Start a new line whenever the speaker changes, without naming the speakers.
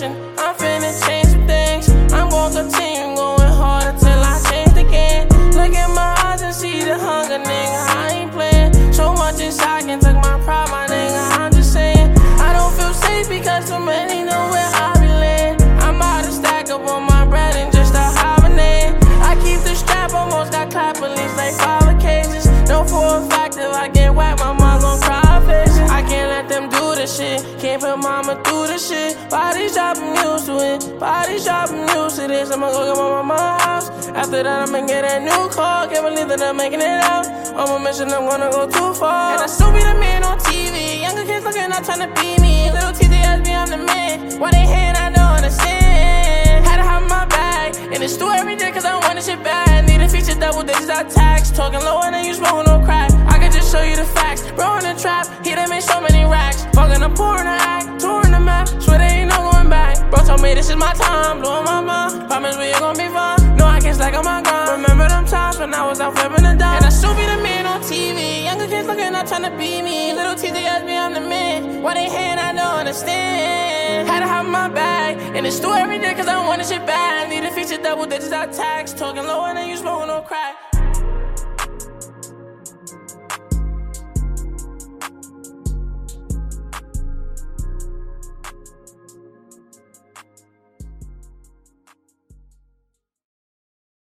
finna change some things. I'm gonna continue going hard until I change the game. Look in my eyes and see the hunger, nigga. I ain't playing. So much inside can take my pride, my nigga. I'm just saying. I don't feel safe because too many know where I be laying. I'm out to stack up on my bread and just a hibernate. I keep the strap, almost got clap police like five occasions. Know for this shit. Body shop, I'm used to it. Body shop, I'm used to this. I'ma go get my mama's house. After that, I'ma get a new car. Can't believe that I'm making it out. On my mission, I'm gonna go too far. And I still be the man on TV. Younger kids looking up, trying to be me. Little TTS me, I'm the man. Why they hate, I don't understand. Had to have my bag. And it's still every day, cause I want this shit bad. Need a feature double digits, I tax. Talking lower than you smoking no crack. I can just show you the facts. Bro in the trap, he done made so many racks. Fucking up, pouring the act, me this is my time, blowing my mind. Promise we ain't gonna be fine. No, I can't slack on my grind. Remember them times when I was out flipping the dime. And I still be the man on TV. Younger kids looking up, trying to be me. Little TJ me, I'm the man. Why they hate, I don't understand. Had to have my bag. And it's still every day, cause I want this shit bad. Need a feature double digits, I tax. Talking lower than you smoking no crack.